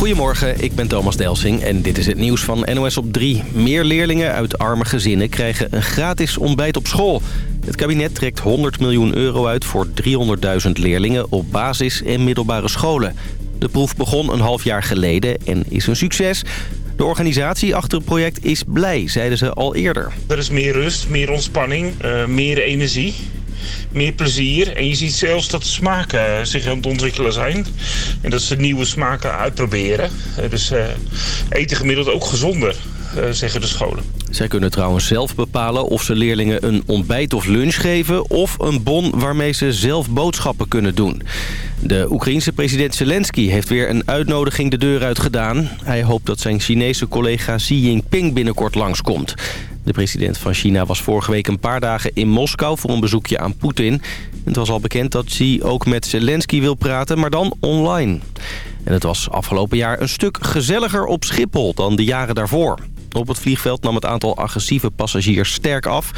Goedemorgen, ik ben Thomas Delsing en dit is het nieuws van NOS op 3. Meer leerlingen uit arme gezinnen krijgen een gratis ontbijt op school. Het kabinet trekt 100 miljoen euro uit voor 300.000 leerlingen op basis- en middelbare scholen. De proef begon een half jaar geleden en is een succes. De organisatie achter het project is blij, zeiden ze al eerder. Er is meer rust, meer ontspanning, uh, meer energie meer plezier. En je ziet zelfs dat smaken zich aan het ontwikkelen zijn. En dat ze nieuwe smaken uitproberen. Eh, dus uh, eten gemiddeld ook gezonder, zeggen de scholen. Zij kunnen trouwens zelf bepalen of ze leerlingen een ontbijt of lunch geven... of een bon waarmee ze zelf boodschappen kunnen doen. De Oekraïense president Zelensky heeft weer een uitnodiging de deur uit gedaan. Hij hoopt dat zijn Chinese collega Xi Jinping binnenkort langskomt. De president van China was vorige week een paar dagen in Moskou voor een bezoekje aan Poetin. Het was al bekend dat Xi ook met Zelensky wil praten, maar dan online. En het was afgelopen jaar een stuk gezelliger op Schiphol dan de jaren daarvoor. Op het vliegveld nam het aantal agressieve passagiers sterk af.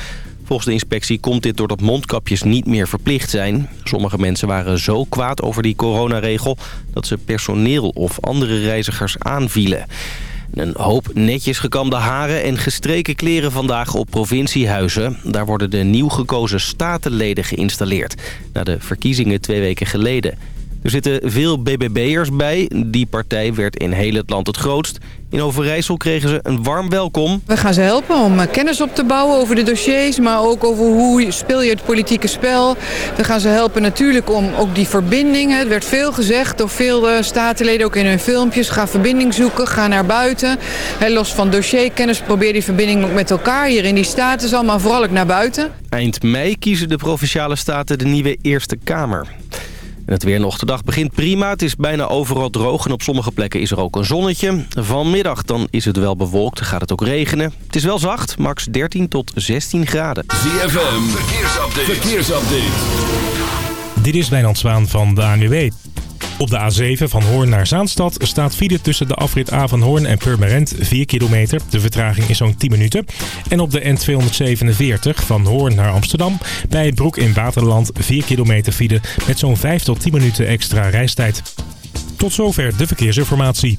Volgens de inspectie komt dit doordat mondkapjes niet meer verplicht zijn. Sommige mensen waren zo kwaad over die coronaregel... dat ze personeel of andere reizigers aanvielen. Een hoop netjes gekamde haren en gestreken kleren vandaag op provinciehuizen. Daar worden de nieuw gekozen statenleden geïnstalleerd. Na de verkiezingen twee weken geleden. Er zitten veel BBB'ers bij. Die partij werd in heel het land het grootst. In Overijssel kregen ze een warm welkom. We gaan ze helpen om eh, kennis op te bouwen over de dossiers... maar ook over hoe speel je het politieke spel. We gaan ze helpen natuurlijk om ook die verbinding... Het werd veel gezegd door veel eh, statenleden, ook in hun filmpjes... ga verbinding zoeken, ga naar buiten. los van dossierkennis probeer die verbinding ook met elkaar... hier in die staten allemaal vooral ook naar buiten. Eind mei kiezen de Provinciale Staten de nieuwe Eerste Kamer. En het weer nog de dag begint prima. Het is bijna overal droog en op sommige plekken is er ook een zonnetje. Vanmiddag dan is het wel bewolkt, gaat het ook regenen. Het is wel zacht, max 13 tot 16 graden. ZFM, verkeersupdate. verkeersupdate. Dit is Wijnand Zwaan van de ANWB. Op de A7 van Hoorn naar Zaanstad staat file tussen de afrit A van Hoorn en Purmerend 4 kilometer. De vertraging is zo'n 10 minuten. En op de N247 van Hoorn naar Amsterdam bij Broek in Waterland 4 kilometer file met zo'n 5 tot 10 minuten extra reistijd. Tot zover de verkeersinformatie.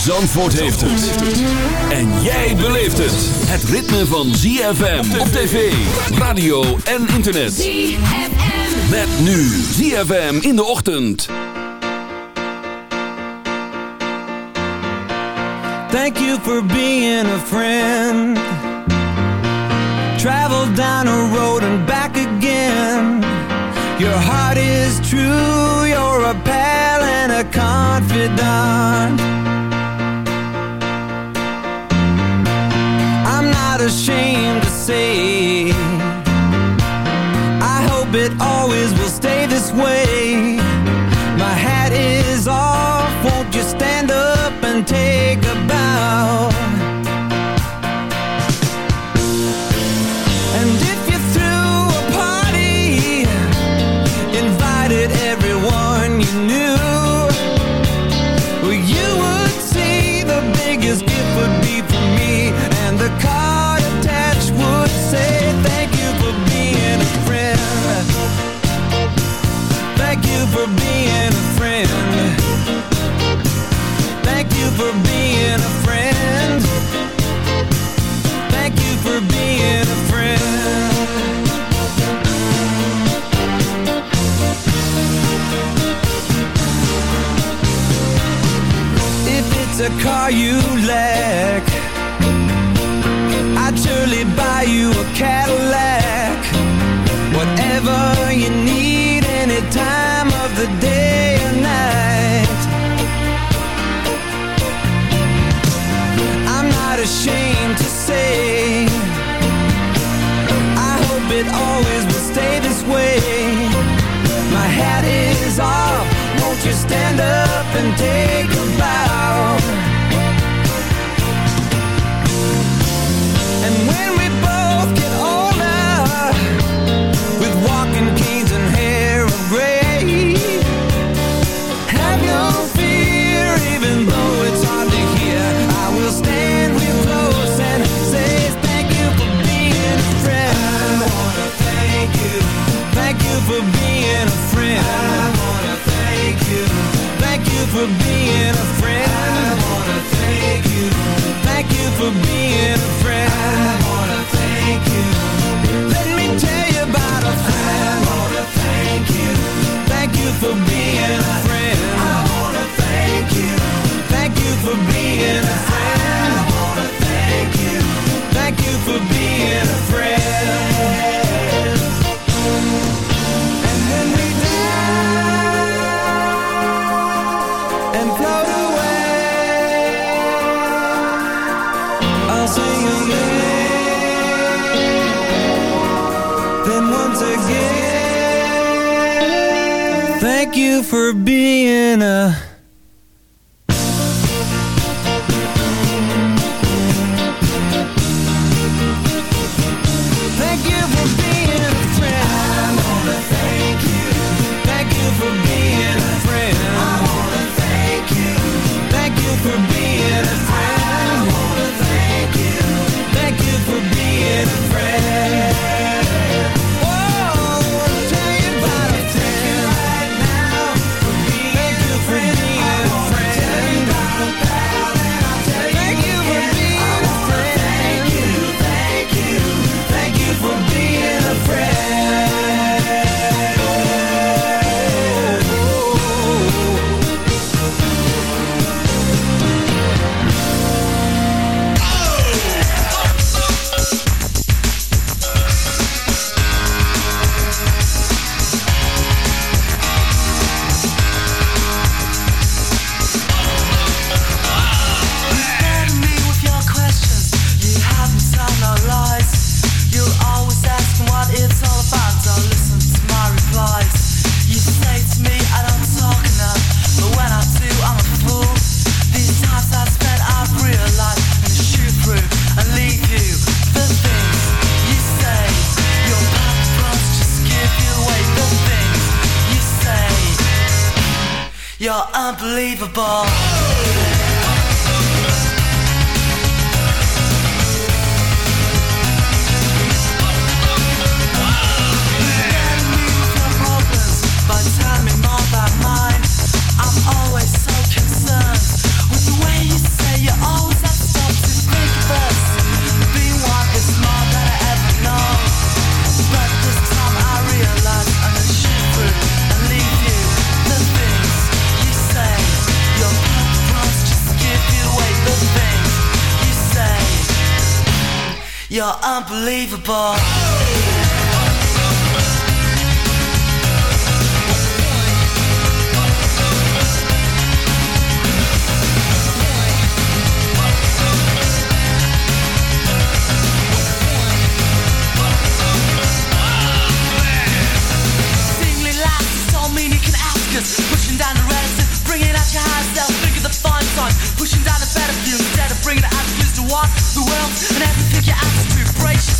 Zandvoort heeft het. En jij beleeft het. Het ritme van ZFM op tv, radio en internet. ZFM. Met nu ZFM in de ochtend. Thank you for being a friend. Travel down a road and back again. Your heart is true, you're a pal and a confidant. Not ashamed to say. I hope it always will stay this way you lack I'd surely buy you a Cadillac. Whatever you need anytime you for being a unbelievable. You're unbelievable. Pushing down the bringing out your self. Fun pushing down the better view instead of bringing the out to walk the world vibration.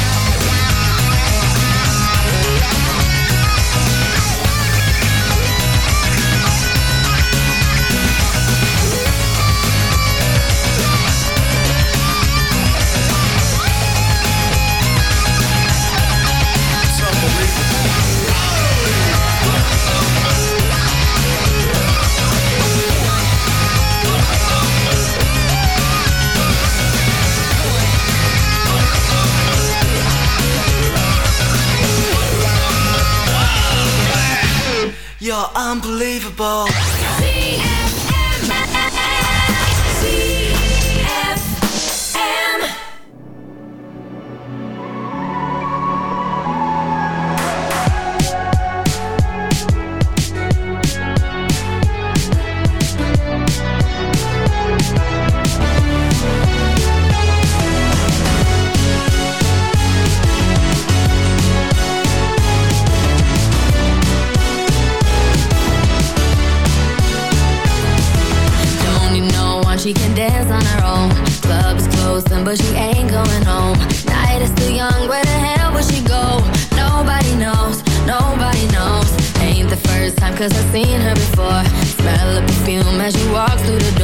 unbelievable. Cause I've seen her before. Smell of perfume as she walks through the door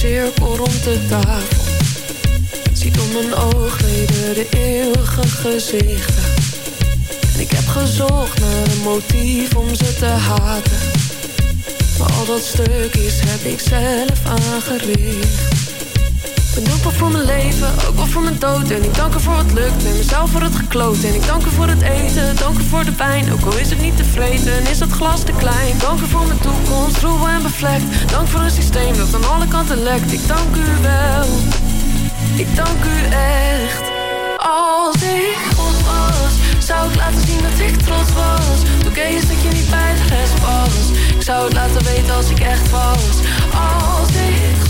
cirkel rond de tafel Zie door mijn oogleden de eeuwige gezichten. En ik heb gezocht naar een motief om ze te haten. Maar al dat stukjes heb ik zelf aangericht ben dankbaar voor mijn leven, ook wel voor mijn dood. En ik dank er voor wat lukt en mezelf voor het gekloot. En ik dank er voor het eten, dank er voor de pijn Ook al is het niet te vreten, is het glas te klein Dank er voor mijn toekomst, troebel en bevlekt. Dank voor een systeem dat aan alle kanten lekt. Ik dank u wel, ik dank u echt. Als ik God was, zou ik laten zien dat ik trots was. Toen eens dat je niet bij de rest was. Ik zou het laten weten als ik echt was. Als ik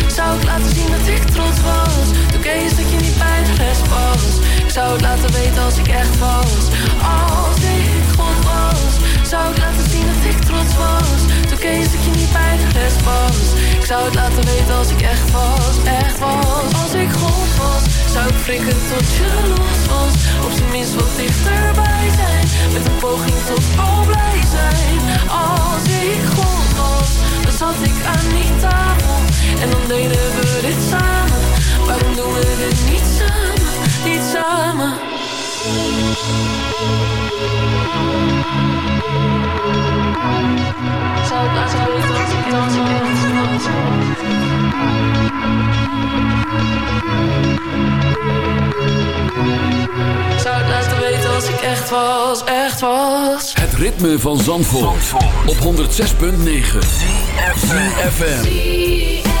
zou ik laten zien dat ik trots was. Toen kees dat je niet bij de rest was. Ik zou het laten weten als ik echt was. Als ik God was Zou ik laten zien dat ik trots was. Toen kees dat je niet bij de rest was. Ik zou het laten weten als ik echt was Echt was. Als ik God was Zou ik frikken tot je los was. Op zijn minst wat dichterbij zijn. Met een poging tot al blij zijn. Als ik God was zat ik aan die tafel. En dan deden we dit samen. Waarom doen we dit niet samen, niet samen. Zou het laten weten als ik dans ik Zou weten als ik echt was, echt was Het ritme van Zandvoort, Zandvoort. op 106.9 FM.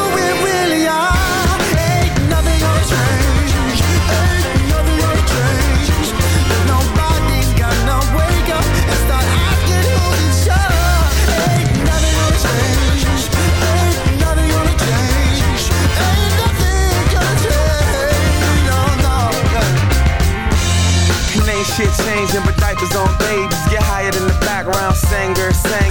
Changing, but diapers on babies. Get higher than the background, singer, singer.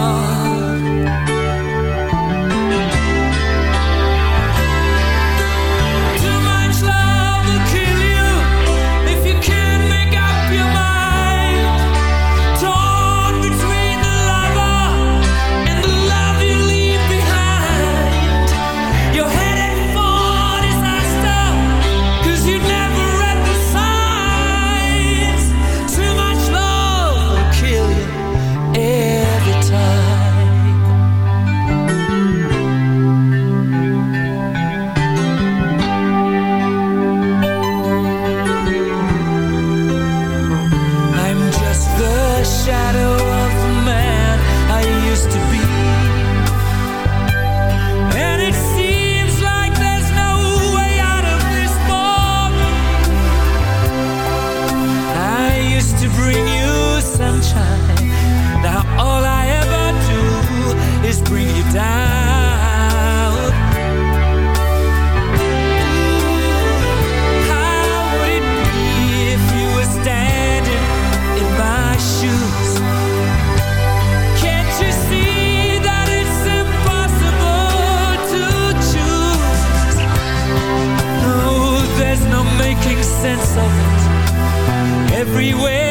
freeway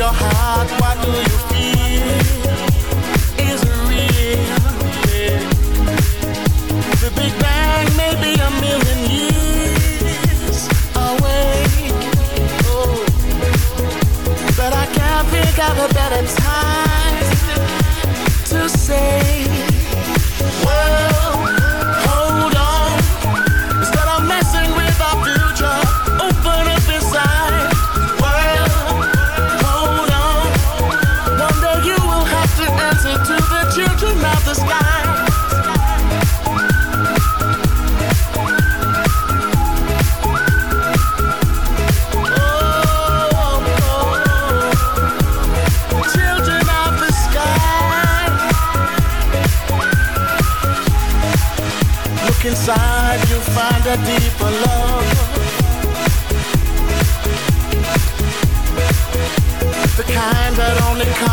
your heart, what do you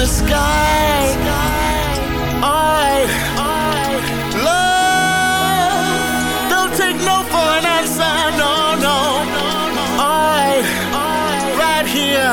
The sky. I, love. Don't take no for an answer, no, no. I, right here,